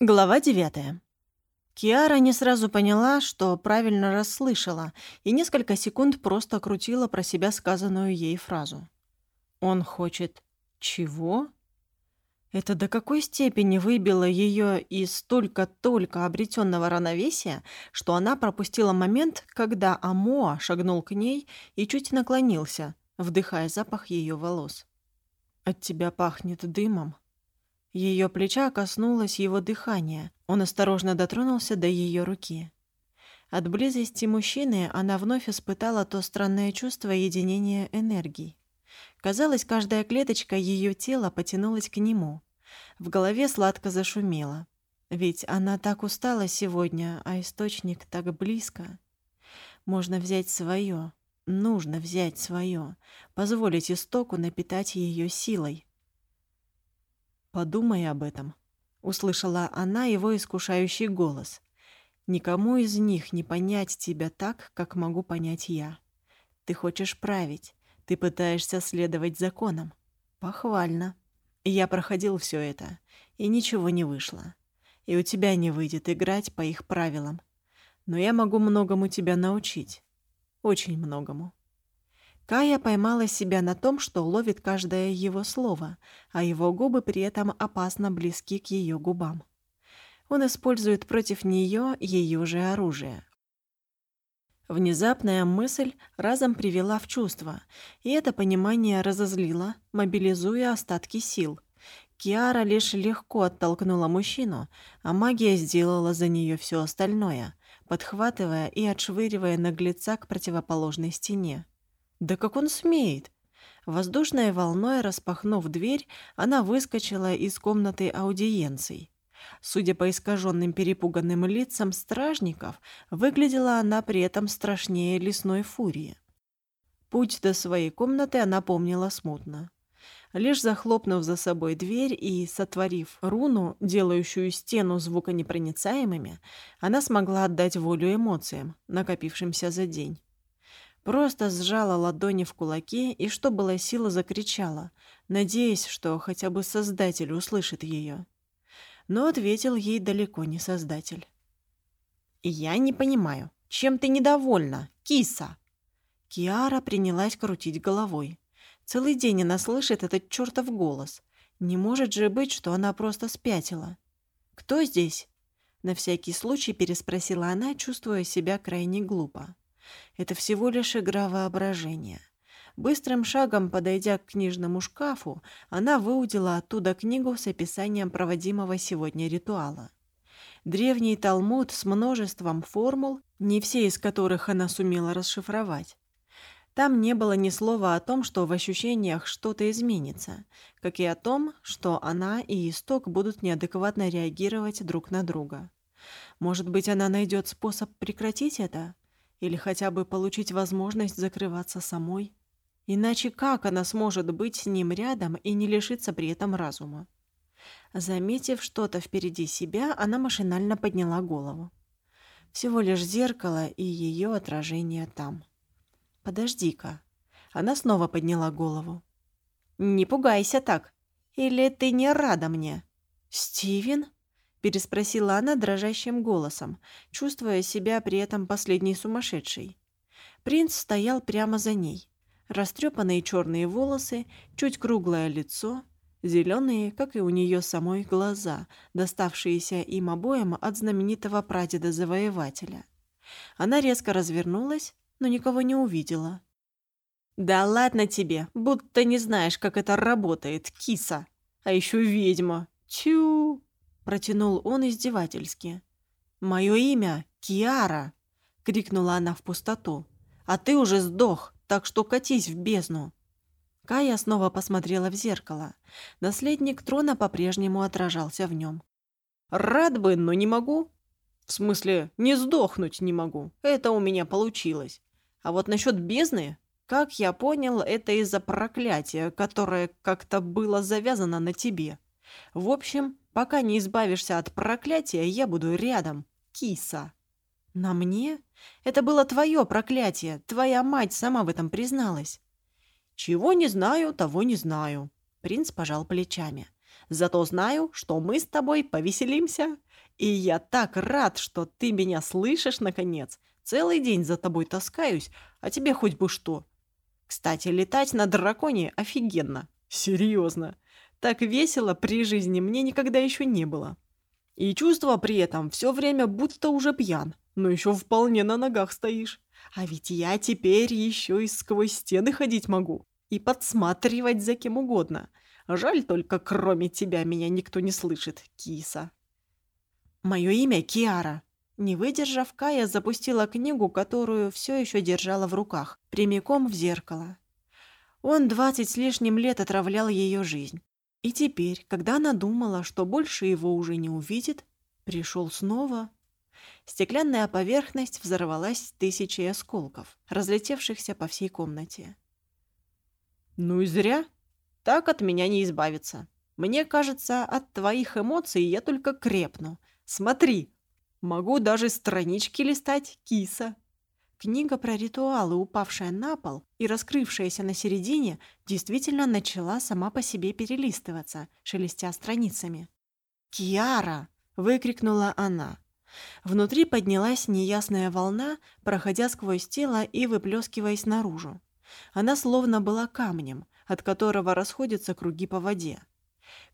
Глава девятая. Киара не сразу поняла, что правильно расслышала, и несколько секунд просто крутила про себя сказанную ей фразу. «Он хочет... чего?» Это до какой степени выбило ее из только-только обретенного равновесия, что она пропустила момент, когда Амоа шагнул к ней и чуть наклонился, вдыхая запах ее волос. «От тебя пахнет дымом», ее плеча коснулось его дыхания. Он осторожно дотронулся до ее руки. От близости мужчины она вновь испытала то странное чувство единения энергий. Казалось, каждая клеточка ее тела потянулась к нему. В голове сладко зашумело. Ведь она так устала сегодня, а источник так близко. Можно взять свое, нужно взять свое, позволить истоку напитать ее силой. «Подумай об этом», — услышала она его искушающий голос. «Никому из них не понять тебя так, как могу понять я. Ты хочешь править, ты пытаешься следовать законам. Похвально. Я проходил все это, и ничего не вышло. И у тебя не выйдет играть по их правилам. Но я могу многому тебя научить. Очень многому. Кая поймала себя на том, что ловит каждое его слово, а его губы при этом опасно близки к ее губам. Он использует против нее ее же оружие. Внезапная мысль разом привела в чувство, и это понимание разозлило, мобилизуя остатки сил. Киара лишь легко оттолкнула мужчину, а магия сделала за нее все остальное, подхватывая и отшвыривая наглеца к противоположной стене. Да как он смеет? Воздушной волной распахнув дверь, она выскочила из комнаты аудиенций. Судя по искаженным перепуганным лицам стражников, выглядела она при этом страшнее лесной фурии. Путь до своей комнаты она помнила смутно. Лишь захлопнув за собой дверь и сотворив руну, делающую стену звуконепроницаемыми, она смогла отдать волю эмоциям, накопившимся за день. Просто сжала ладони в кулаки и, что было сила, закричала, надеясь, что хотя бы Создатель услышит ее. Но ответил ей далеко не Создатель. «Я не понимаю, чем ты недовольна, киса?» Киара принялась крутить головой. Целый день она слышит этот чертов голос. Не может же быть, что она просто спятила. «Кто здесь?» На всякий случай переспросила она, чувствуя себя крайне глупо. Это всего лишь игра воображения. Быстрым шагом, подойдя к книжному шкафу, она выудила оттуда книгу с описанием проводимого сегодня ритуала. Древний Талмуд с множеством формул, не все из которых она сумела расшифровать. Там не было ни слова о том, что в ощущениях что-то изменится, как и о том, что она и Исток будут неадекватно реагировать друг на друга. Может быть, она найдет способ прекратить это? Или хотя бы получить возможность закрываться самой? Иначе как она сможет быть с ним рядом и не лишиться при этом разума? Заметив что-то впереди себя, она машинально подняла голову. Всего лишь зеркало и ее отражение там. «Подожди-ка». Она снова подняла голову. «Не пугайся так. Или ты не рада мне?» «Стивен?» Переспросила она дрожащим голосом, чувствуя себя при этом последней сумасшедшей. Принц стоял прямо за ней. Растрепанные черные волосы, чуть круглое лицо, зеленые, как и у нее самой, глаза, доставшиеся им обоим от знаменитого прадеда-завоевателя. Она резко развернулась, но никого не увидела. «Да ладно тебе, будто не знаешь, как это работает, киса! А еще ведьма! Тю!» Протянул он издевательски. «Мое имя Киара!» — крикнула она в пустоту. «А ты уже сдох, так что катись в бездну!» Кая снова посмотрела в зеркало. Наследник трона по-прежнему отражался в нем. «Рад бы, но не могу. В смысле, не сдохнуть не могу. Это у меня получилось. А вот насчет бездны, как я понял, это из-за проклятия, которое как-то было завязано на тебе. В общем, Пока не избавишься от проклятия, я буду рядом. Киса. На мне? Это было твое проклятие. Твоя мать сама в этом призналась. Чего не знаю, того не знаю. Принц пожал плечами. Зато знаю, что мы с тобой повеселимся. И я так рад, что ты меня слышишь, наконец. Целый день за тобой таскаюсь, а тебе хоть бы что. Кстати, летать на драконе офигенно. Серьезно. Так весело при жизни мне никогда еще не было. И чувство при этом все время будто уже пьян, но еще вполне на ногах стоишь. А ведь я теперь еще и сквозь стены ходить могу и подсматривать за кем угодно. Жаль только, кроме тебя меня никто не слышит, киса. Мое имя Киара. Не выдержав, Кая запустила книгу, которую все еще держала в руках, прямиком в зеркало. Он двадцать с лишним лет отравлял ее жизнь. И теперь, когда она думала, что больше его уже не увидит, пришел снова. Стеклянная поверхность взорвалась тысячей осколков, разлетевшихся по всей комнате. «Ну и зря. Так от меня не избавиться. Мне кажется, от твоих эмоций я только крепну. Смотри, могу даже странички листать, киса». Книга про ритуалы, упавшая на пол и раскрывшаяся на середине, действительно начала сама по себе перелистываться, шелестя страницами. «Киара!» — выкрикнула она. Внутри поднялась неясная волна, проходя сквозь тело и выплескиваясь наружу. Она словно была камнем, от которого расходятся круги по воде.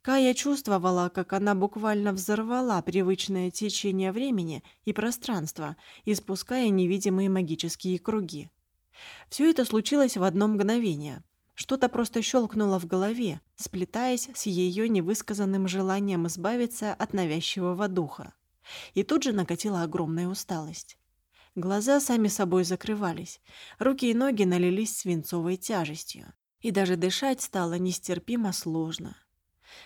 Кая чувствовала, как она буквально взорвала привычное течение времени и пространства, испуская невидимые магические круги. Все это случилось в одно мгновение. Что-то просто щелкнуло в голове, сплетаясь с ее невысказанным желанием избавиться от навязчивого духа. И тут же накатила огромная усталость. Глаза сами собой закрывались, руки и ноги налились свинцовой тяжестью, и даже дышать стало нестерпимо сложно.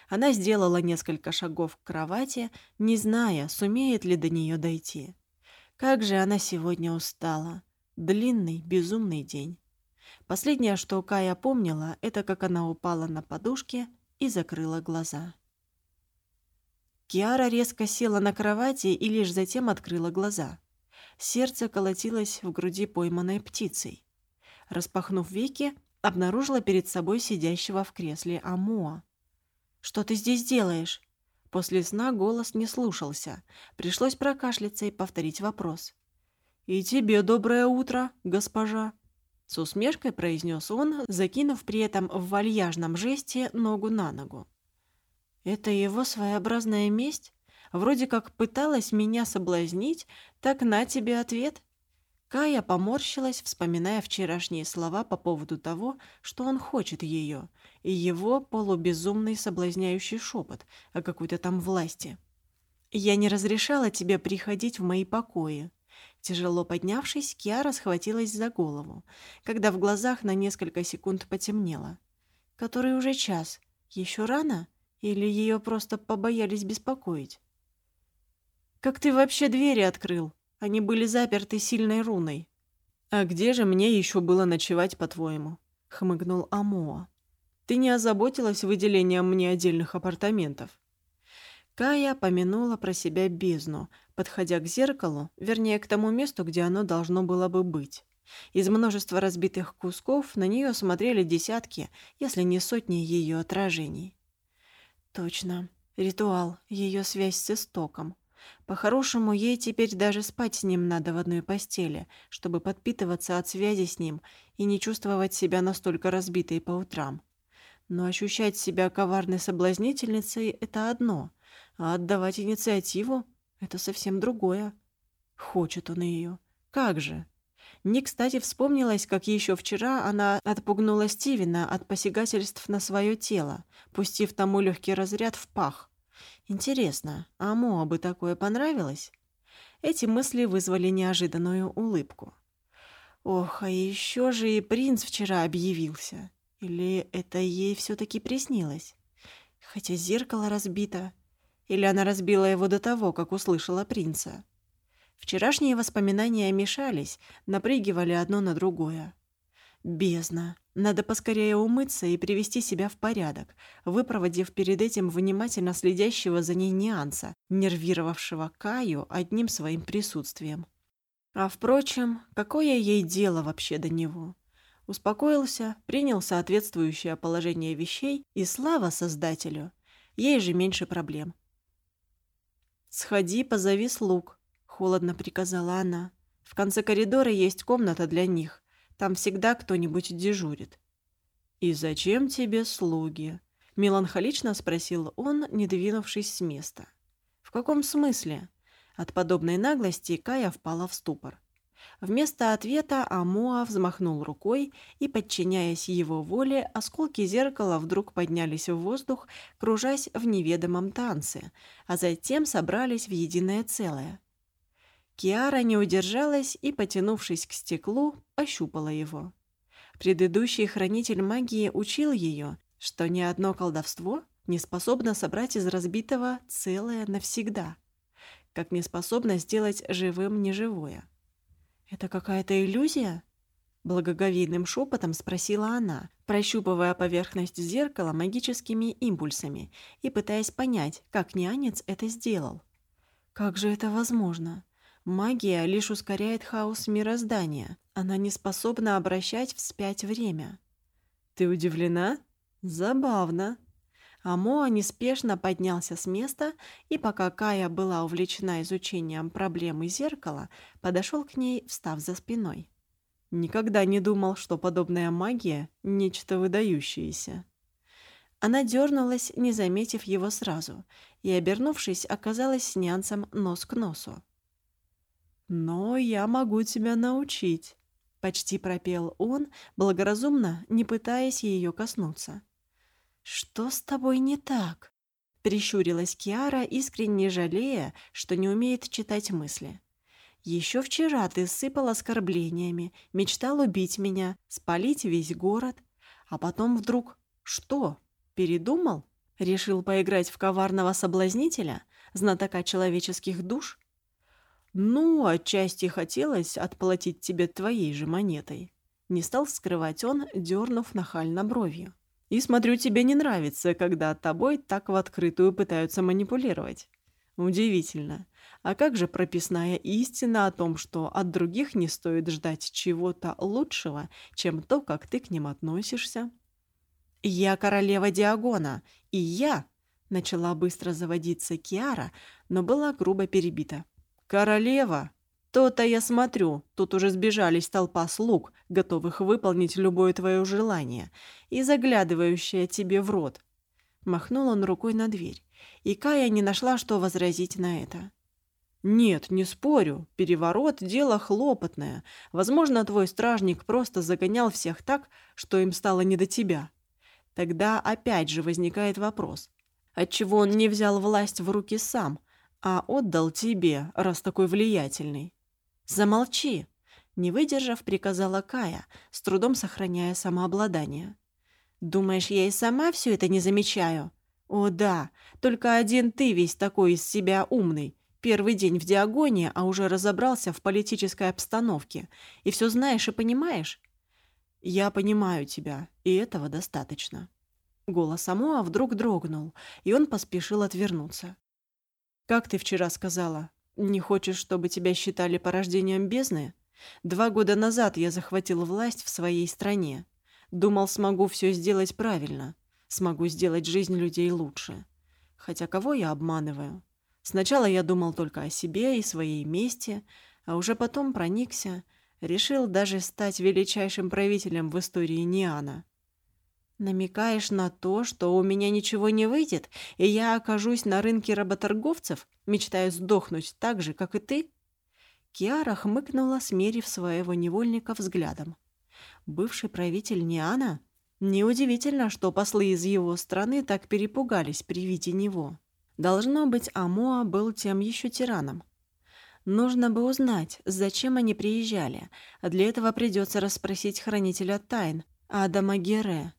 Она сделала несколько шагов к кровати, не зная, сумеет ли до нее дойти. Как же она сегодня устала. Длинный, безумный день. Последнее, что Кая помнила, это как она упала на подушке и закрыла глаза. Киара резко села на кровати и лишь затем открыла глаза. Сердце колотилось в груди пойманной птицей. Распахнув веки, обнаружила перед собой сидящего в кресле Амоа. «Что ты здесь делаешь?» После сна голос не слушался. Пришлось прокашляться и повторить вопрос. «И тебе доброе утро, госпожа!» С усмешкой произнес он, закинув при этом в вальяжном жесте ногу на ногу. «Это его своеобразная месть? Вроде как пыталась меня соблазнить, так на тебе ответ!» Кая поморщилась, вспоминая вчерашние слова по поводу того, что он хочет ее, и его полубезумный соблазняющий шепот о какой-то там власти. «Я не разрешала тебе приходить в мои покои». Тяжело поднявшись, Киара схватилась за голову, когда в глазах на несколько секунд потемнело. «Который уже час. Еще рано? Или ее просто побоялись беспокоить?» «Как ты вообще двери открыл?» Они были заперты сильной руной. «А где же мне еще было ночевать, по-твоему?» — хмыгнул Амоа. «Ты не озаботилась выделением мне отдельных апартаментов?» Кая помянула про себя бездну, подходя к зеркалу, вернее, к тому месту, где оно должно было бы быть. Из множества разбитых кусков на нее смотрели десятки, если не сотни ее отражений. Точно. Ритуал, ее связь с истоком. По-хорошему, ей теперь даже спать с ним надо в одной постели, чтобы подпитываться от связи с ним и не чувствовать себя настолько разбитой по утрам. Но ощущать себя коварной соблазнительницей — это одно, а отдавать инициативу — это совсем другое. Хочет он ее. Как же? Не кстати вспомнилось, как еще вчера она отпугнула Стивена от посягательств на свое тело, пустив тому легкий разряд в пах. Интересно, а Моа бы такое понравилось? Эти мысли вызвали неожиданную улыбку. Ох, а еще же и принц вчера объявился. Или это ей все-таки приснилось? Хотя зеркало разбито. Или она разбила его до того, как услышала принца? Вчерашние воспоминания мешались, напрыгивали одно на другое. Бездна. Надо поскорее умыться и привести себя в порядок, выпроводив перед этим внимательно следящего за ней нюанса, нервировавшего Каю одним своим присутствием. А впрочем, какое ей дело вообще до него? Успокоился, принял соответствующее положение вещей, и слава Создателю, ей же меньше проблем. «Сходи, позови слуг», — холодно приказала она. «В конце коридора есть комната для них. Там всегда кто-нибудь дежурит». «И зачем тебе слуги?» — меланхолично спросил он, не двинувшись с места. «В каком смысле?» От подобной наглости Кая впала в ступор. Вместо ответа Амоа взмахнул рукой, и, подчиняясь его воле, осколки зеркала вдруг поднялись в воздух, кружась в неведомом танце, а затем собрались в единое целое. Киара не удержалась и, потянувшись к стеклу, ощупала его. Предыдущий хранитель магии учил ее, что ни одно колдовство не способно собрать из разбитого целое навсегда, как не способно сделать живым неживое. «Это какая-то иллюзия?» Благоговейным шепотом спросила она, прощупывая поверхность зеркала магическими импульсами и пытаясь понять, как нянец это сделал. «Как же это возможно?» Магия лишь ускоряет хаос мироздания. Она не способна обращать вспять время. «Ты удивлена? Забавно!» Амоа неспешно поднялся с места и, пока Кая была увлечена изучением проблемы зеркала, подошел к ней, встав за спиной. Никогда не думал, что подобная магия — нечто выдающееся. Она дернулась, не заметив его сразу, и, обернувшись, оказалась с нянцем нос к носу. «Но я могу тебя научить», — почти пропел он, благоразумно, не пытаясь ее коснуться. «Что с тобой не так?» — прищурилась Киара, искренне жалея, что не умеет читать мысли. «Еще вчера ты сыпал оскорблениями, мечтал убить меня, спалить весь город, а потом вдруг... Что? Передумал? Решил поиграть в коварного соблазнителя, знатока человеческих душ?» «Ну, отчасти хотелось отплатить тебе твоей же монетой». Не стал скрывать он, дернув нахально бровью. И смотрю, тебе не нравится, когда тобой так в открытую пытаются манипулировать. Удивительно. А как же прописная истина о том, что от других не стоит ждать чего-то лучшего, чем то, как ты к ним относишься? «Я королева Диагона, и я...» Начала быстро заводиться Киара, но была грубо перебита. «Королева? То-то я смотрю, тут уже сбежались толпа слуг, готовых выполнить любое твое желание, и заглядывающая тебе в рот. Махнул он рукой на дверь, и Кая не нашла, что возразить на это. «Нет, не спорю. Переворот – дело хлопотное. Возможно, твой стражник просто загонял всех так, что им стало не до тебя. Тогда опять же возникает вопрос. Отчего он не взял власть в руки сам, а отдал тебе, раз такой влиятельный?» «Замолчи!» Не выдержав, приказала Кая, с трудом сохраняя самообладание. «Думаешь, я и сама все это не замечаю?» «О да, только один ты весь такой из себя умный. Первый день в Диагоне, а уже разобрался в политической обстановке. И все знаешь и понимаешь?» «Я понимаю тебя, и этого достаточно». Голос Самоа вдруг дрогнул, и он поспешил отвернуться. «Как ты вчера сказала? Не хочешь, чтобы тебя считали порождением бездны? Два года назад я захватил власть в своей стране. Думал, смогу все сделать правильно. Смогу сделать жизнь людей лучше. Хотя кого я обманываю? Сначала я думал только о себе и своей мести, а уже потом проникся, решил даже стать величайшим правителем в истории Ниана. «Намекаешь на то, что у меня ничего не выйдет, и я окажусь на рынке работорговцев, мечтая сдохнуть так же, как и ты?» Киара хмыкнула, смерив своего невольника взглядом. «Бывший правитель Ниана? Неудивительно, что послы из его страны так перепугались при виде него. Должно быть, Амоа был тем еще тираном. Нужно бы узнать, зачем они приезжали, а для этого придется расспросить хранителя тайн, Адама Гере».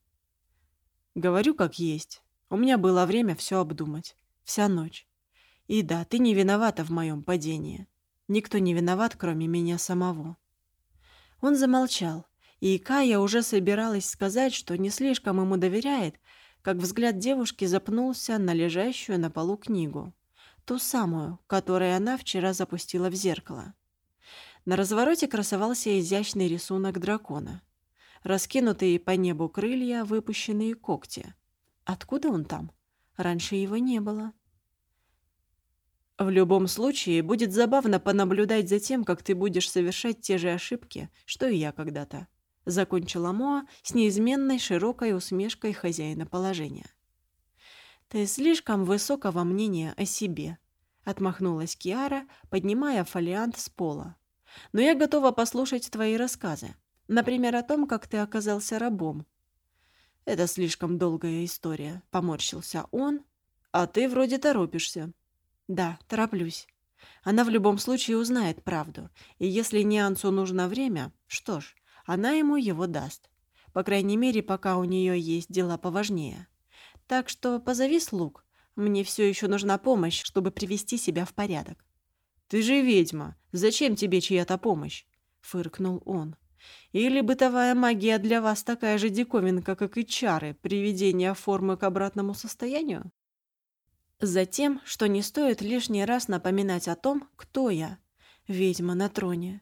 Говорю, как есть. У меня было время все обдумать. Вся ночь. И да, ты не виновата в моем падении. Никто не виноват, кроме меня самого. Он замолчал, и Кая уже собиралась сказать, что не слишком ему доверяет, как взгляд девушки запнулся на лежащую на полу книгу. Ту самую, которую она вчера запустила в зеркало. На развороте красовался изящный рисунок дракона раскинутые по небу крылья, выпущенные когти. Откуда он там? Раньше его не было. В любом случае, будет забавно понаблюдать за тем, как ты будешь совершать те же ошибки, что и я когда-то. Закончила Моа с неизменной широкой усмешкой хозяина положения. «Ты слишком высокого мнения о себе», — отмахнулась Киара, поднимая фолиант с пола. «Но я готова послушать твои рассказы. Например, о том, как ты оказался рабом». «Это слишком долгая история», — поморщился он. «А ты вроде торопишься». «Да, тороплюсь. Она в любом случае узнает правду, и если Ниансу нужно время, что ж, она ему его даст. По крайней мере, пока у нее есть дела поважнее». Так что позови слуг. Мне все еще нужна помощь, чтобы привести себя в порядок. «Ты же ведьма. Зачем тебе чья-то помощь?» — фыркнул он. «Или бытовая магия для вас такая же диковинка, как и чары, приведения формы к обратному состоянию?» Затем, что не стоит лишний раз напоминать о том, кто я, ведьма на троне.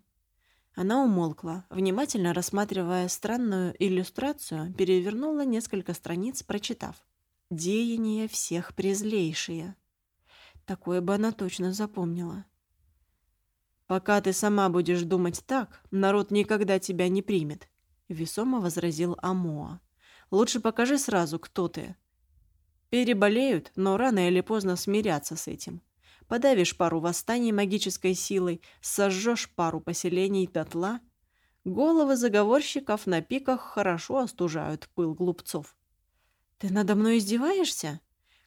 Она умолкла, внимательно рассматривая странную иллюстрацию, перевернула несколько страниц, прочитав деяния всех презлейшие. Такое бы она точно запомнила. «Пока ты сама будешь думать так, народ никогда тебя не примет», — весомо возразил Амоа. «Лучше покажи сразу, кто ты». Переболеют, но рано или поздно смирятся с этим. Подавишь пару восстаний магической силой, сожжешь пару поселений дотла. Головы заговорщиков на пиках хорошо остужают пыл глупцов. «Ты надо мной издеваешься?»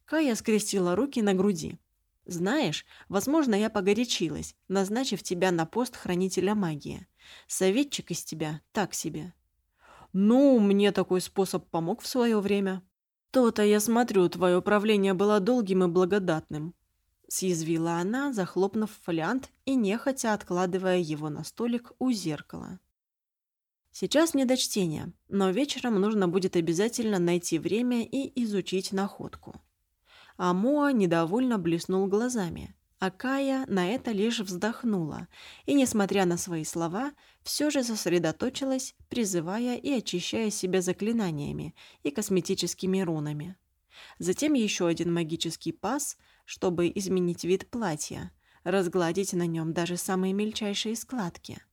Кая скрестила руки на груди. «Знаешь, возможно, я погорячилась, назначив тебя на пост хранителя магии. Советчик из тебя так себе». «Ну, мне такой способ помог в свое время». «То-то, я смотрю, твое правление было долгим и благодатным», — съязвила она, захлопнув фолиант и нехотя откладывая его на столик у зеркала. Сейчас не до чтения, но вечером нужно будет обязательно найти время и изучить находку. А Моа недовольно блеснул глазами, а Кая на это лишь вздохнула и, несмотря на свои слова, все же сосредоточилась, призывая и очищая себя заклинаниями и косметическими рунами. Затем еще один магический пас, чтобы изменить вид платья, разгладить на нем даже самые мельчайшие складки –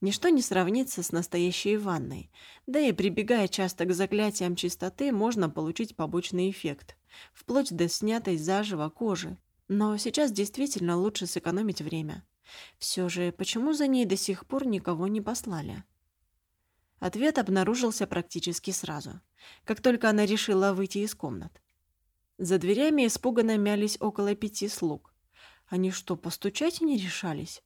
Ничто не сравнится с настоящей ванной, да и прибегая часто к заклятиям чистоты, можно получить побочный эффект, вплоть до снятой заживо кожи. Но сейчас действительно лучше сэкономить время. Все же, почему за ней до сих пор никого не послали? Ответ обнаружился практически сразу, как только она решила выйти из комнат. За дверями испуганно мялись около пяти слуг. Они что, постучать не решались?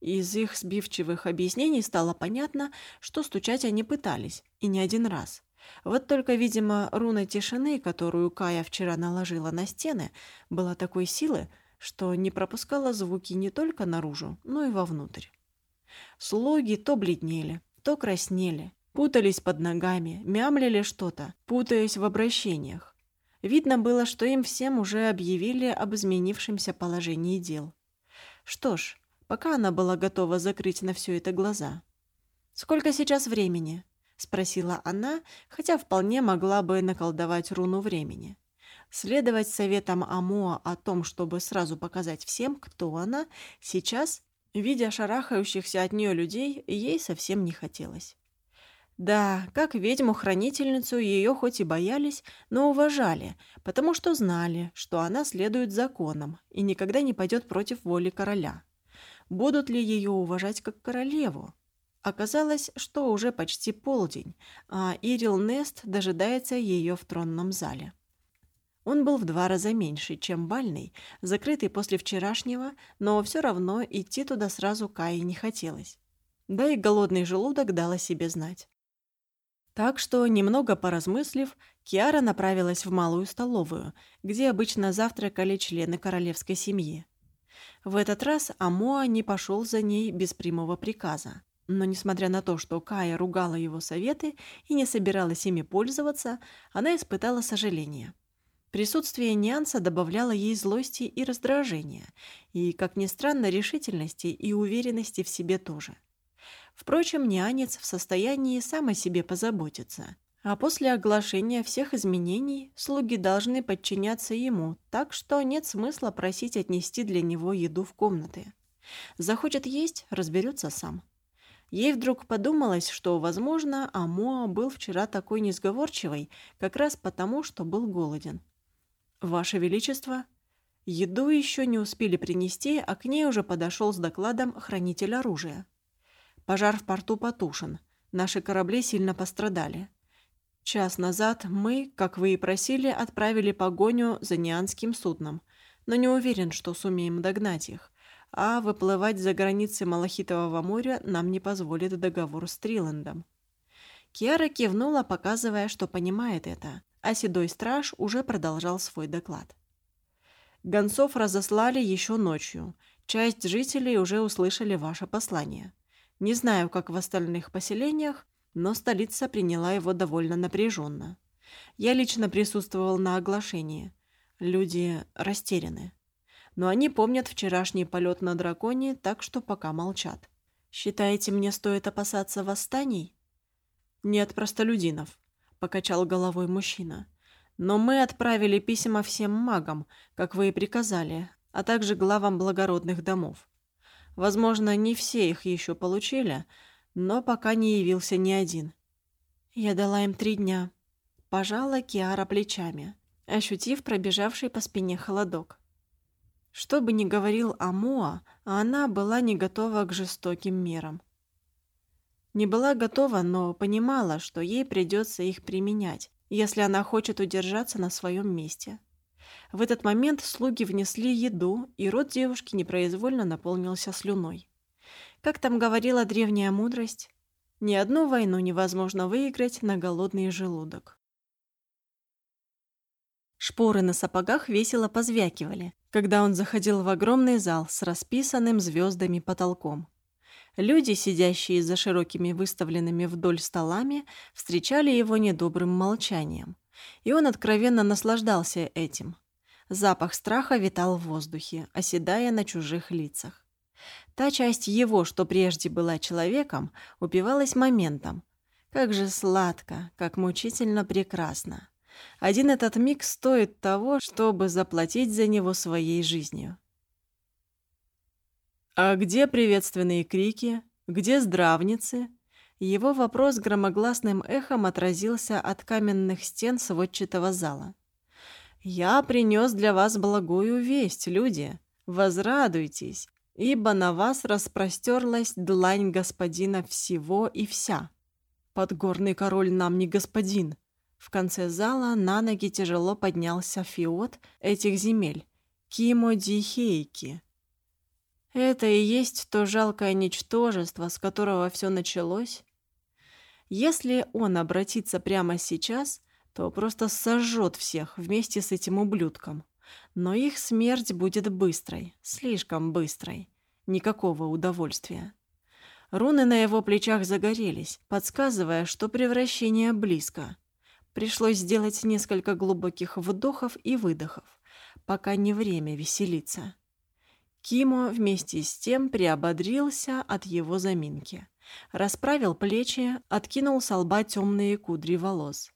Из их сбивчивых объяснений стало понятно, что стучать они пытались, и не один раз. Вот только, видимо, руна тишины, которую Кая вчера наложила на стены, была такой силы, что не пропускала звуки не только наружу, но и вовнутрь. Слуги то бледнели, то краснели, путались под ногами, мямлили что-то, путаясь в обращениях. Видно было, что им всем уже объявили об изменившемся положении дел. Что ж, пока она была готова закрыть на все это глаза. «Сколько сейчас времени?» — спросила она, хотя вполне могла бы наколдовать руну времени. Следовать советам Амоа о том, чтобы сразу показать всем, кто она, сейчас, видя шарахающихся от нее людей, ей совсем не хотелось. Да, как ведьму-хранительницу ее хоть и боялись, но уважали, потому что знали, что она следует законам и никогда не пойдет против воли короля будут ли ее уважать как королеву. Оказалось, что уже почти полдень, а Ирил Нест дожидается ее в тронном зале. Он был в два раза меньше, чем бальный, закрытый после вчерашнего, но все равно идти туда сразу Кае не хотелось. Да и голодный желудок дал о себе знать. Так что, немного поразмыслив, Киара направилась в малую столовую, где обычно завтракали члены королевской семьи. В этот раз Амоа не пошел за ней без прямого приказа. Но несмотря на то, что Кая ругала его советы и не собиралась ими пользоваться, она испытала сожаление. Присутствие Нянса добавляло ей злости и раздражения, и, как ни странно, решительности и уверенности в себе тоже. Впрочем, нянец в состоянии сам о себе позаботиться, А после оглашения всех изменений слуги должны подчиняться ему, так что нет смысла просить отнести для него еду в комнаты. Захочет есть – разберется сам. Ей вдруг подумалось, что, возможно, Амоа был вчера такой несговорчивый, как раз потому, что был голоден. «Ваше Величество!» Еду еще не успели принести, а к ней уже подошел с докладом хранитель оружия. Пожар в порту потушен. Наши корабли сильно пострадали. Час назад мы, как вы и просили, отправили погоню за Нианским судном, но не уверен, что сумеем догнать их а выплывать за границы Малахитового моря нам не позволит договор с Триландом. Киара кивнула, показывая, что понимает это, а седой страж уже продолжал свой доклад. Гонцов разослали еще ночью. Часть жителей уже услышали ваше послание. Не знаю, как в остальных поселениях, но столица приняла его довольно напряженно. Я лично присутствовал на оглашении. Люди растеряны но они помнят вчерашний полет на драконе, так что пока молчат. Считаете, мне стоит опасаться восстаний? Нет простолюдинов, покачал головой мужчина. Но мы отправили письма всем магам, как вы и приказали, а также главам благородных домов. Возможно, не все их еще получили, но пока не явился ни один. Я дала им три дня. Пожала Киара плечами, ощутив пробежавший по спине холодок. Что бы ни говорил Амоа, она была не готова к жестоким мерам. Не была готова, но понимала, что ей придется их применять, если она хочет удержаться на своем месте. В этот момент слуги внесли еду, и рот девушки непроизвольно наполнился слюной. Как там говорила древняя мудрость, ни одну войну невозможно выиграть на голодный желудок. Шпоры на сапогах весело позвякивали, когда он заходил в огромный зал с расписанным звездами потолком. Люди, сидящие за широкими выставленными вдоль столами, встречали его недобрым молчанием, и он откровенно наслаждался этим. Запах страха витал в воздухе, оседая на чужих лицах. Та часть его, что прежде была человеком, упивалась моментом. Как же сладко, как мучительно прекрасно. Один этот миг стоит того, чтобы заплатить за него своей жизнью. «А где приветственные крики? Где здравницы?» Его вопрос громогласным эхом отразился от каменных стен сводчатого зала. «Я принес для вас благую весть, люди. Возрадуйтесь, ибо на вас распростерлась длань господина всего и вся. Подгорный король нам не господин, в конце зала на ноги тяжело поднялся фиот этих земель – Кимо Дихейки. Это и есть то жалкое ничтожество, с которого все началось. Если он обратится прямо сейчас, то просто сожжет всех вместе с этим ублюдком. Но их смерть будет быстрой, слишком быстрой. Никакого удовольствия. Руны на его плечах загорелись, подсказывая, что превращение близко – Пришлось сделать несколько глубоких вдохов и выдохов, пока не время веселиться. Кимо вместе с тем приободрился от его заминки. Расправил плечи, откинул с лба темные кудри волос.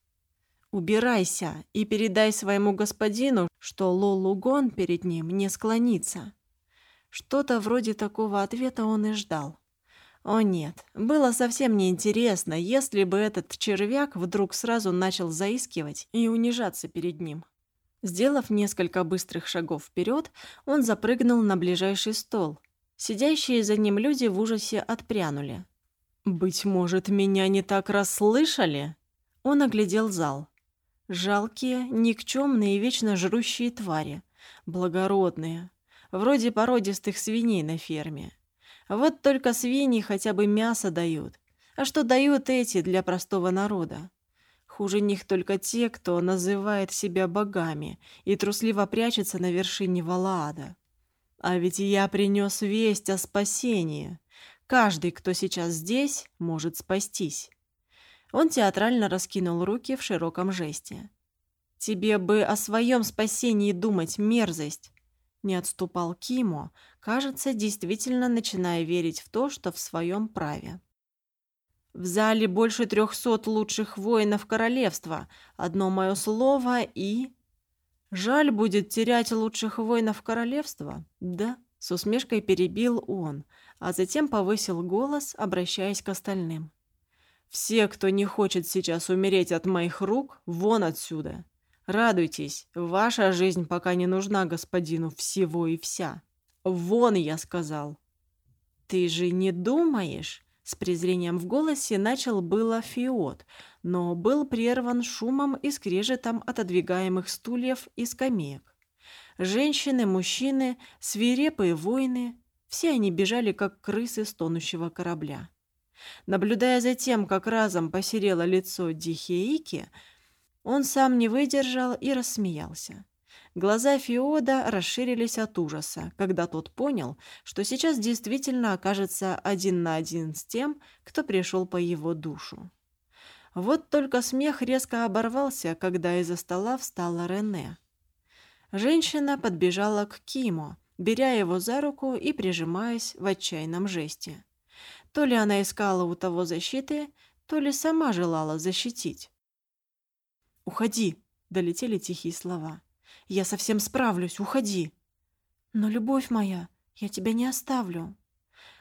«Убирайся и передай своему господину, что Лолугон перед ним не склонится». Что-то вроде такого ответа он и ждал. О нет, было совсем неинтересно, если бы этот червяк вдруг сразу начал заискивать и унижаться перед ним. Сделав несколько быстрых шагов вперед, он запрыгнул на ближайший стол. Сидящие за ним люди в ужасе отпрянули. «Быть может, меня не так расслышали?» Он оглядел зал. Жалкие, никчемные и вечно жрущие твари. Благородные. Вроде породистых свиней на ферме. Вот только свиньи хотя бы мясо дают. А что дают эти для простого народа? Хуже них только те, кто называет себя богами и трусливо прячется на вершине Валаада. А ведь я принес весть о спасении. Каждый, кто сейчас здесь, может спастись. Он театрально раскинул руки в широком жесте. «Тебе бы о своем спасении думать, мерзость!» Не отступал Кимо, кажется, действительно начиная верить в то, что в своем праве. В зале больше трехсот лучших воинов королевства. Одно мое слово и... Жаль будет терять лучших воинов королевства, да? С усмешкой перебил он, а затем повысил голос, обращаясь к остальным. Все, кто не хочет сейчас умереть от моих рук, вон отсюда. Радуйтесь, ваша жизнь пока не нужна господину всего и вся. Вон, я сказал. Ты же не думаешь? С презрением в голосе начал было Фиот, но был прерван шумом и скрежетом отодвигаемых стульев и скамеек. Женщины, мужчины, свирепые воины – все они бежали, как крысы с тонущего корабля. Наблюдая за тем, как разом посерело лицо Дихеики, он сам не выдержал и рассмеялся. Глаза Феода расширились от ужаса, когда тот понял, что сейчас действительно окажется один на один с тем, кто пришел по его душу. Вот только смех резко оборвался, когда из-за стола встала Рене. Женщина подбежала к Кимо, беря его за руку и прижимаясь в отчаянном жесте. То ли она искала у того защиты, то ли сама желала защитить. «Уходи!» — долетели тихие слова. Я совсем справлюсь, уходи. Но, любовь моя, я тебя не оставлю.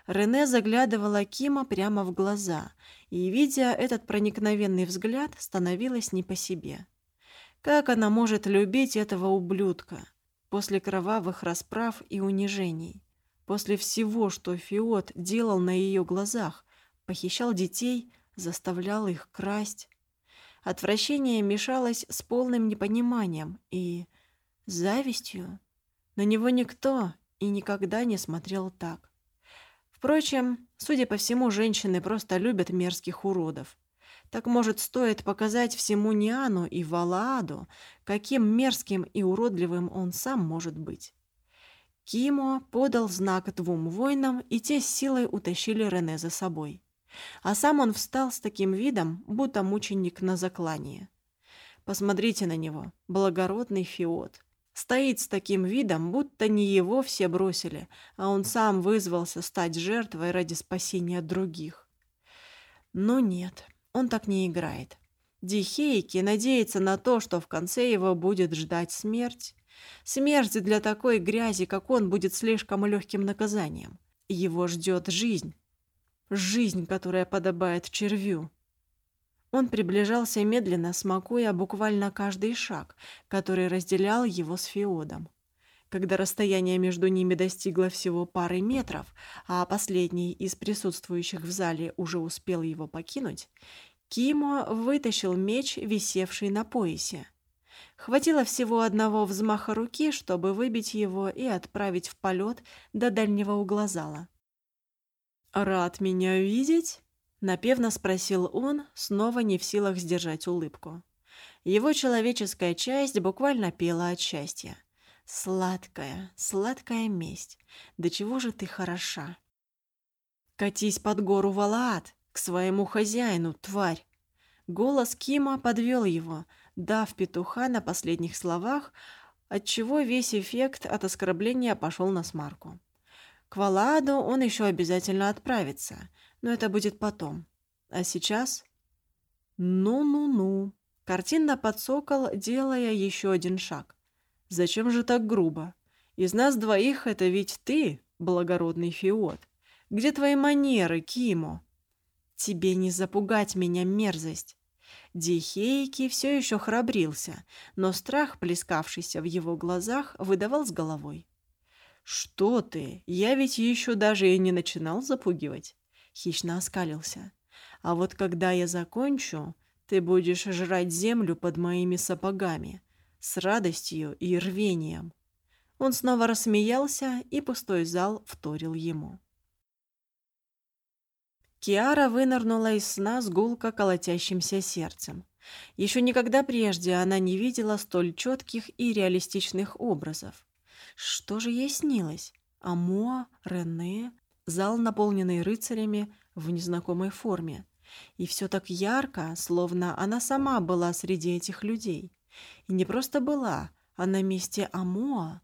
Рене заглядывала Кима прямо в глаза, и, видя этот проникновенный взгляд, становилась не по себе. Как она может любить этого ублюдка после кровавых расправ и унижений? После всего, что Фиот делал на ее глазах, похищал детей, заставлял их красть. Отвращение мешалось с полным непониманием и завистью. На него никто и никогда не смотрел так. Впрочем, судя по всему, женщины просто любят мерзких уродов. Так, может, стоит показать всему Ниану и Валааду, каким мерзким и уродливым он сам может быть. Кимо подал знак двум воинам, и те с силой утащили Рене за собой. А сам он встал с таким видом, будто мученик на заклание. Посмотрите на него, благородный фиот. Стоит с таким видом, будто не его все бросили, а он сам вызвался стать жертвой ради спасения других. Но нет, он так не играет. Дихейки надеется на то, что в конце его будет ждать смерть. Смерть для такой грязи, как он, будет слишком легким наказанием. Его ждет жизнь. Жизнь, которая подобает червю. Он приближался медленно, смакуя буквально каждый шаг, который разделял его с Феодом. Когда расстояние между ними достигло всего пары метров, а последний из присутствующих в зале уже успел его покинуть, Кимо вытащил меч, висевший на поясе. Хватило всего одного взмаха руки, чтобы выбить его и отправить в полет до дальнего угла зала. «Рад меня видеть?» Напевно спросил он, снова не в силах сдержать улыбку. Его человеческая часть буквально пела от счастья. «Сладкая, сладкая месть, до чего же ты хороша!» «Катись под гору Валаат, к своему хозяину, тварь!» Голос Кима подвел его, дав петуха на последних словах, отчего весь эффект от оскорбления пошел на смарку. К Валааду он еще обязательно отправится — но это будет потом. А сейчас... Ну-ну-ну. Картинно подсокол, делая еще один шаг. Зачем же так грубо? Из нас двоих это ведь ты, благородный Фиот. Где твои манеры, Кимо? Тебе не запугать меня, мерзость. Дихейки все еще храбрился, но страх, плескавшийся в его глазах, выдавал с головой. «Что ты? Я ведь еще даже и не начинал запугивать хищно оскалился. «А вот когда я закончу, ты будешь жрать землю под моими сапогами, с радостью и рвением». Он снова рассмеялся, и пустой зал вторил ему. Киара вынырнула из сна с гулко колотящимся сердцем. Еще никогда прежде она не видела столь четких и реалистичных образов. Что же ей снилось? Амоа, Рене, Зал, наполненный рыцарями в незнакомой форме. И все так ярко, словно она сама была среди этих людей. И не просто была, а на месте Амоа.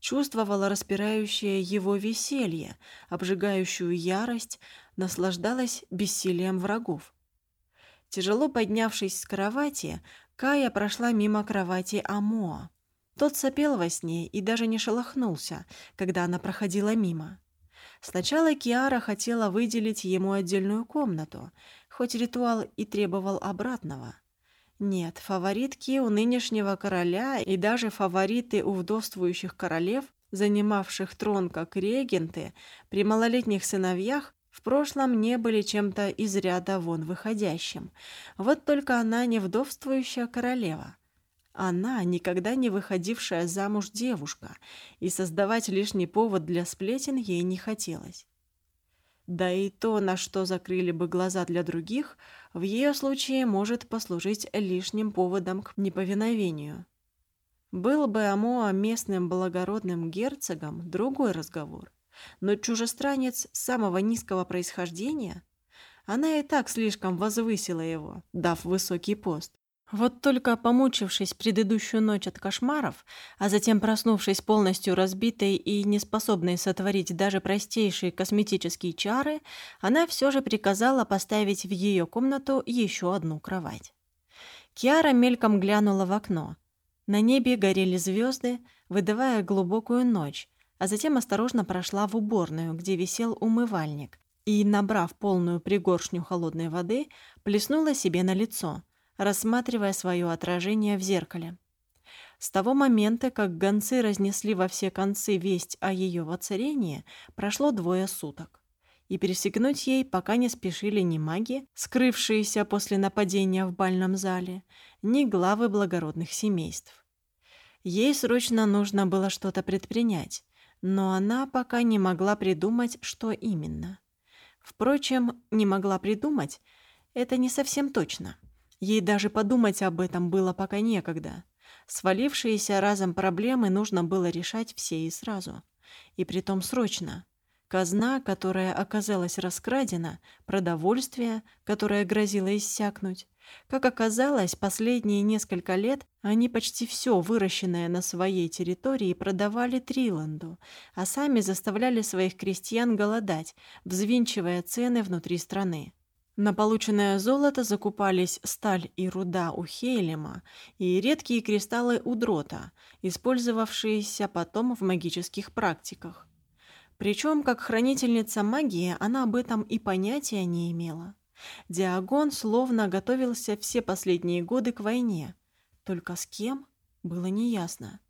чувствовала распирающее его веселье, обжигающую ярость, наслаждалась бессилием врагов. Тяжело поднявшись с кровати, Кая прошла мимо кровати Амоа. Тот сопел во сне и даже не шелохнулся, когда она проходила мимо. Сначала Киара хотела выделить ему отдельную комнату, хоть ритуал и требовал обратного. Нет, фаворитки у нынешнего короля и даже фавориты у вдовствующих королев, занимавших трон как регенты, при малолетних сыновьях в прошлом не были чем-то из ряда вон выходящим. Вот только она не вдовствующая королева. Она никогда не выходившая замуж девушка, и создавать лишний повод для сплетен ей не хотелось. Да и то, на что закрыли бы глаза для других, в ее случае может послужить лишним поводом к неповиновению. Был бы Амоа местным благородным герцогом, другой разговор. Но чужестранец самого низкого происхождения, она и так слишком возвысила его, дав высокий пост. Вот только помучившись предыдущую ночь от кошмаров, а затем проснувшись полностью разбитой и неспособной сотворить даже простейшие косметические чары, она все же приказала поставить в ее комнату еще одну кровать. Киара мельком глянула в окно. На небе горели звезды, выдавая глубокую ночь, а затем осторожно прошла в уборную, где висел умывальник, и, набрав полную пригоршню холодной воды, плеснула себе на лицо – рассматривая свое отражение в зеркале. С того момента, как гонцы разнесли во все концы весть о ее воцарении, прошло двое суток. И пересекнуть ей пока не спешили ни маги, скрывшиеся после нападения в бальном зале, ни главы благородных семейств. Ей срочно нужно было что-то предпринять, но она пока не могла придумать, что именно. Впрочем, не могла придумать — это не совсем точно. Ей даже подумать об этом было пока некогда. Свалившиеся разом проблемы нужно было решать все и сразу. И притом срочно. Казна, которая оказалась раскрадена, продовольствие, которое грозило иссякнуть. Как оказалось, последние несколько лет они почти все выращенное на своей территории продавали Триланду, а сами заставляли своих крестьян голодать, взвинчивая цены внутри страны. На полученное золото закупались сталь и руда у Хейлема и редкие кристаллы у Дрота, использовавшиеся потом в магических практиках. Причем, как хранительница магии, она об этом и понятия не имела. Диагон словно готовился все последние годы к войне. Только с кем? Было неясно.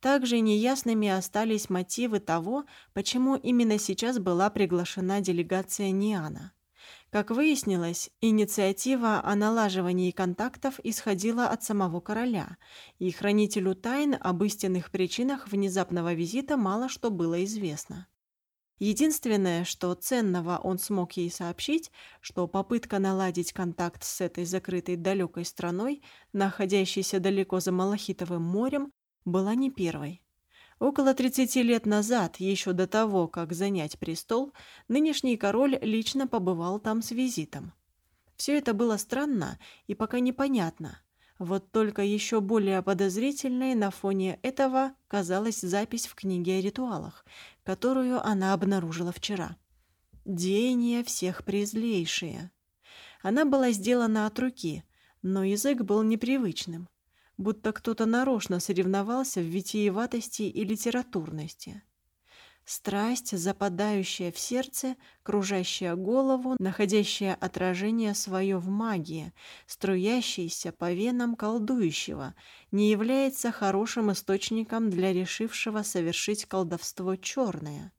Также неясными остались мотивы того, почему именно сейчас была приглашена делегация Ниана. Как выяснилось, инициатива о налаживании контактов исходила от самого короля, и хранителю тайн об истинных причинах внезапного визита мало что было известно. Единственное, что ценного он смог ей сообщить, что попытка наладить контакт с этой закрытой далекой страной, находящейся далеко за Малахитовым морем, была не первой. Около 30 лет назад, еще до того, как занять престол, нынешний король лично побывал там с визитом. Все это было странно и пока непонятно. Вот только еще более подозрительной на фоне этого казалась запись в книге о ритуалах, которую она обнаружила вчера. «Деяния всех презлейшие». Она была сделана от руки, но язык был непривычным будто кто-то нарочно соревновался в витиеватости и литературности. Страсть, западающая в сердце, кружащая голову, находящая отражение свое в магии, струящаяся по венам колдующего, не является хорошим источником для решившего совершить колдовство черное.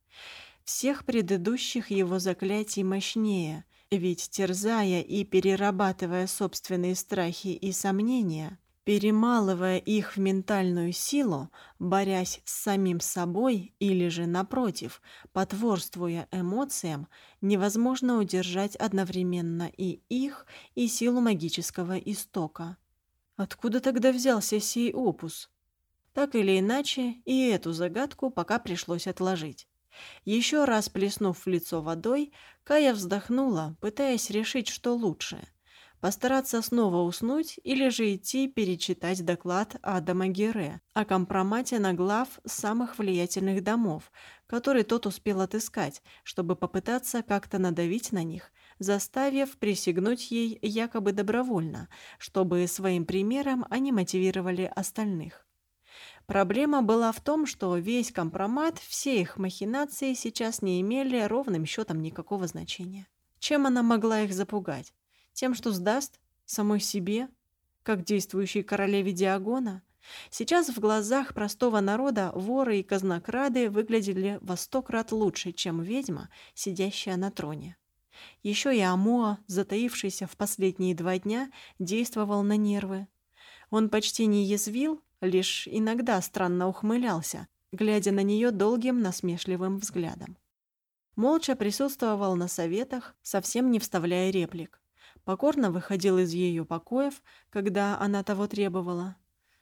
Всех предыдущих его заклятий мощнее, ведь, терзая и перерабатывая собственные страхи и сомнения, перемалывая их в ментальную силу, борясь с самим собой или же, напротив, потворствуя эмоциям, невозможно удержать одновременно и их, и силу магического истока. Откуда тогда взялся сей опус? Так или иначе, и эту загадку пока пришлось отложить. Еще раз плеснув в лицо водой, Кая вздохнула, пытаясь решить, что лучше – постараться снова уснуть или же идти перечитать доклад Адама Гере о компромате на глав самых влиятельных домов, который тот успел отыскать, чтобы попытаться как-то надавить на них, заставив присягнуть ей якобы добровольно, чтобы своим примером они мотивировали остальных. Проблема была в том, что весь компромат, все их махинации сейчас не имели ровным счетом никакого значения. Чем она могла их запугать? Тем, что сдаст? Самой себе? Как действующей королеве Диагона? Сейчас в глазах простого народа воры и казнокрады выглядели во сто крат лучше, чем ведьма, сидящая на троне. Еще и Амоа, затаившийся в последние два дня, действовал на нервы. Он почти не язвил, лишь иногда странно ухмылялся, глядя на нее долгим насмешливым взглядом. Молча присутствовал на советах, совсем не вставляя реплик. Покорно выходил из ее покоев, когда она того требовала.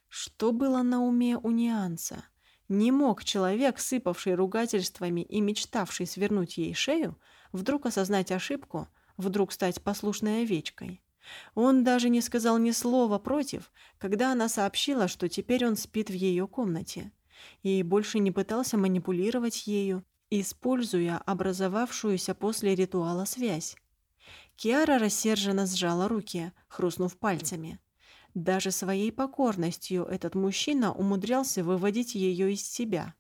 Что было на уме у Нианца? Не мог человек, сыпавший ругательствами и мечтавший свернуть ей шею, вдруг осознать ошибку, вдруг стать послушной овечкой. Он даже не сказал ни слова против, когда она сообщила, что теперь он спит в ее комнате, и больше не пытался манипулировать ею, используя образовавшуюся после ритуала связь. Киара рассерженно сжала руки, хрустнув пальцами. Даже своей покорностью этот мужчина умудрялся выводить ее из себя.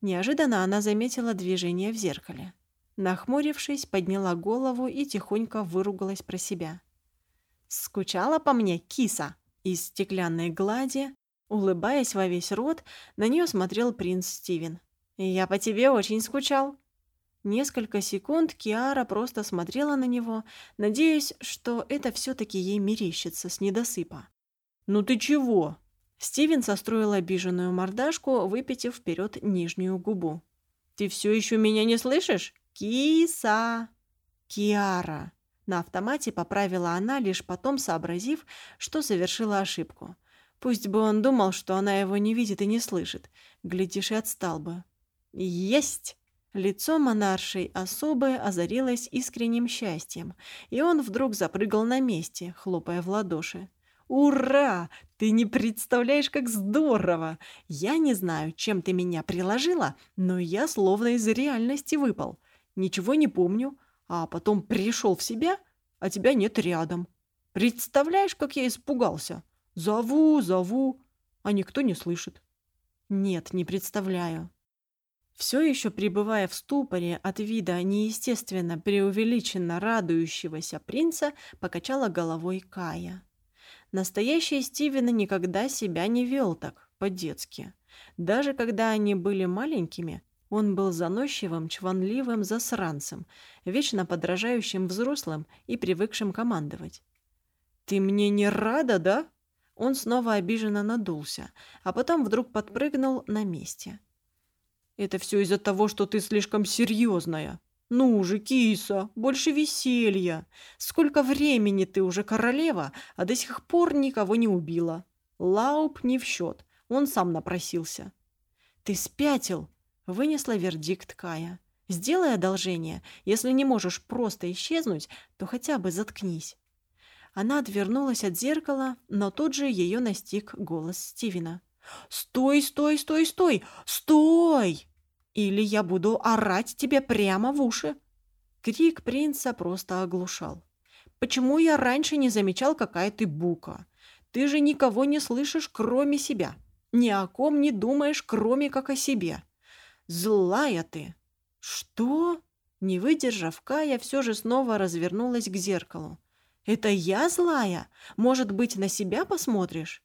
Неожиданно она заметила движение в зеркале. Нахмурившись, подняла голову и тихонько выругалась про себя. «Скучала по мне, киса!» Из стеклянной глади, улыбаясь во весь рот, на нее смотрел принц Стивен. «Я по тебе очень скучал». Несколько секунд Киара просто смотрела на него, надеясь, что это все-таки ей мерещится с недосыпа. «Ну ты чего?» Стивен состроил обиженную мордашку, выпитив вперед нижнюю губу. «Ты все еще меня не слышишь?» «Киса!» «Киара!» На автомате поправила она, лишь потом сообразив, что совершила ошибку. Пусть бы он думал, что она его не видит и не слышит. Глядишь, и отстал бы. «Есть!» Лицо монаршей особы озарилось искренним счастьем, и он вдруг запрыгал на месте, хлопая в ладоши. «Ура! Ты не представляешь, как здорово! Я не знаю, чем ты меня приложила, но я словно из реальности выпал ничего не помню, а потом пришел в себя, а тебя нет рядом. Представляешь, как я испугался? Зову, зову, а никто не слышит. Нет, не представляю. Все еще пребывая в ступоре от вида неестественно преувеличенно радующегося принца, покачала головой Кая. Настоящий Стивен никогда себя не вел так, по-детски. Даже когда они были маленькими, он был заносчивым, чванливым засранцем, вечно подражающим взрослым и привыкшим командовать. «Ты мне не рада, да?» Он снова обиженно надулся, а потом вдруг подпрыгнул на месте. «Это все из-за того, что ты слишком серьезная. Ну же, киса, больше веселья. Сколько времени ты уже королева, а до сих пор никого не убила. Лауп не в счет, он сам напросился». «Ты спятил!» Вынесла вердикт Кая. «Сделай одолжение. Если не можешь просто исчезнуть, то хотя бы заткнись». Она отвернулась от зеркала, но тут же ее настиг голос Стивена. «Стой, стой, стой, стой! Стой! Или я буду орать тебе прямо в уши!» Крик принца просто оглушал. «Почему я раньше не замечал, какая ты бука? Ты же никого не слышишь, кроме себя. Ни о ком не думаешь, кроме как о себе. Злая ты!» «Что?» Не выдержав, Кая все же снова развернулась к зеркалу. «Это я злая? Может быть, на себя посмотришь?»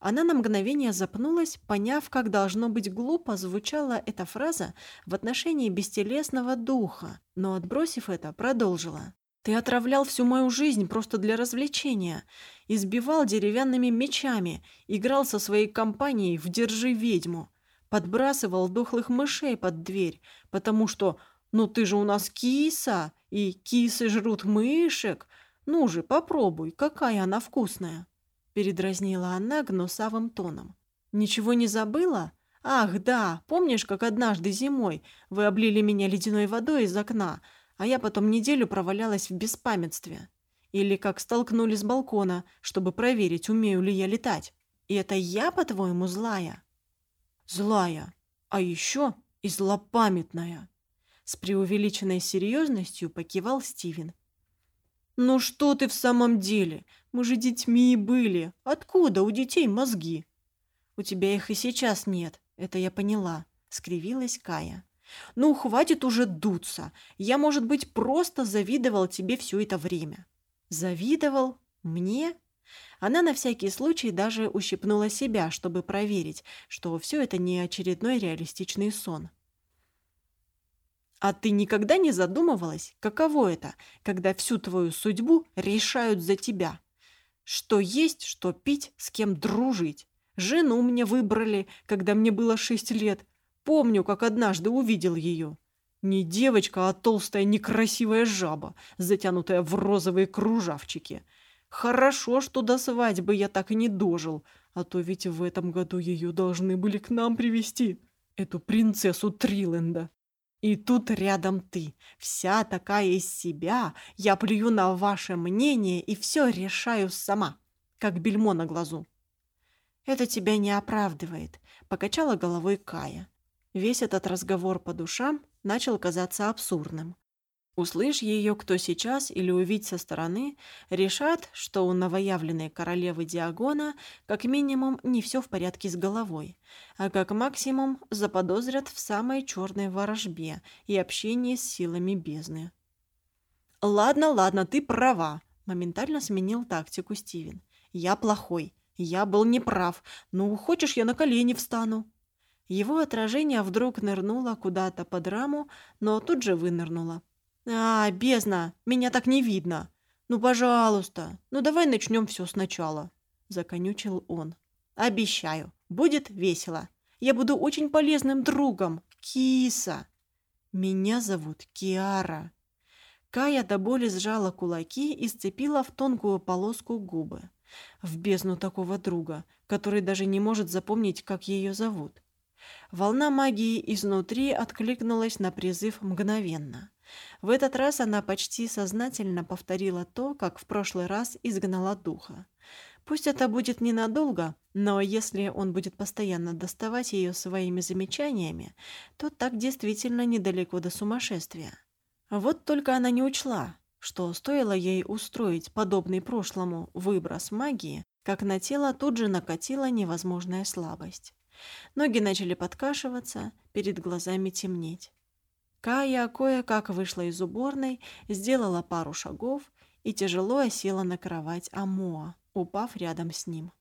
Она на мгновение запнулась, поняв, как должно быть глупо звучала эта фраза в отношении бестелесного духа, но, отбросив это, продолжила. «Ты отравлял всю мою жизнь просто для развлечения, избивал деревянными мечами, играл со своей компанией в «Держи ведьму» подбрасывал дохлых мышей под дверь, потому что «ну ты же у нас киса, и кисы жрут мышек, ну же, попробуй, какая она вкусная!» Передразнила она гнусавым тоном. «Ничего не забыла? Ах, да, помнишь, как однажды зимой вы облили меня ледяной водой из окна, а я потом неделю провалялась в беспамятстве? Или как столкнули с балкона, чтобы проверить, умею ли я летать. И это я, по-твоему, злая? Злая. А еще и злопамятная. С преувеличенной серьезностью покивал Стивен. «Ну что ты в самом деле? Мы же детьми были. Откуда у детей мозги?» «У тебя их и сейчас нет, это я поняла», — скривилась Кая. «Ну, хватит уже дуться. Я, может быть, просто завидовал тебе все это время». «Завидовал? Мне?» Она на всякий случай даже ущипнула себя, чтобы проверить, что все это не очередной реалистичный сон. А ты никогда не задумывалась, каково это, когда всю твою судьбу решают за тебя? Что есть, что пить, с кем дружить? Жену мне выбрали, когда мне было шесть лет. Помню, как однажды увидел ее. Не девочка, а толстая некрасивая жаба, затянутая в розовые кружавчики. Хорошо, что до свадьбы я так и не дожил, а то ведь в этом году ее должны были к нам привести эту принцессу Триленда. И тут рядом ты, вся такая из себя, я плюю на ваше мнение и все решаю сама, как бельмо на глазу. Это тебя не оправдывает, покачала головой Кая. Весь этот разговор по душам начал казаться абсурдным. Услышь ее кто сейчас или увидь со стороны, решат, что у новоявленной королевы Диагона как минимум не все в порядке с головой, а как максимум заподозрят в самой черной ворожбе и общении с силами бездны. «Ладно, ладно, ты права», — моментально сменил тактику Стивен. «Я плохой. Я был неправ. Ну, хочешь, я на колени встану?» Его отражение вдруг нырнуло куда-то под раму, но тут же вынырнуло. «А, бездна, меня так не видно. Ну, пожалуйста, ну давай начнем все сначала», — законючил он. «Обещаю, будет весело. Я буду очень полезным другом. Киса!» «Меня зовут Киара». Кая до боли сжала кулаки и сцепила в тонкую полоску губы. В бездну такого друга, который даже не может запомнить, как ее зовут. Волна магии изнутри откликнулась на призыв мгновенно. В этот раз она почти сознательно повторила то, как в прошлый раз изгнала духа. Пусть это будет ненадолго, но если он будет постоянно доставать ее своими замечаниями, то так действительно недалеко до сумасшествия. Вот только она не учла, что стоило ей устроить подобный прошлому выброс магии, как на тело тут же накатила невозможная слабость. Ноги начали подкашиваться, перед глазами темнеть. Кая кое-как вышла из уборной, сделала пару шагов и тяжело осела на кровать Амоа, упав рядом с ним.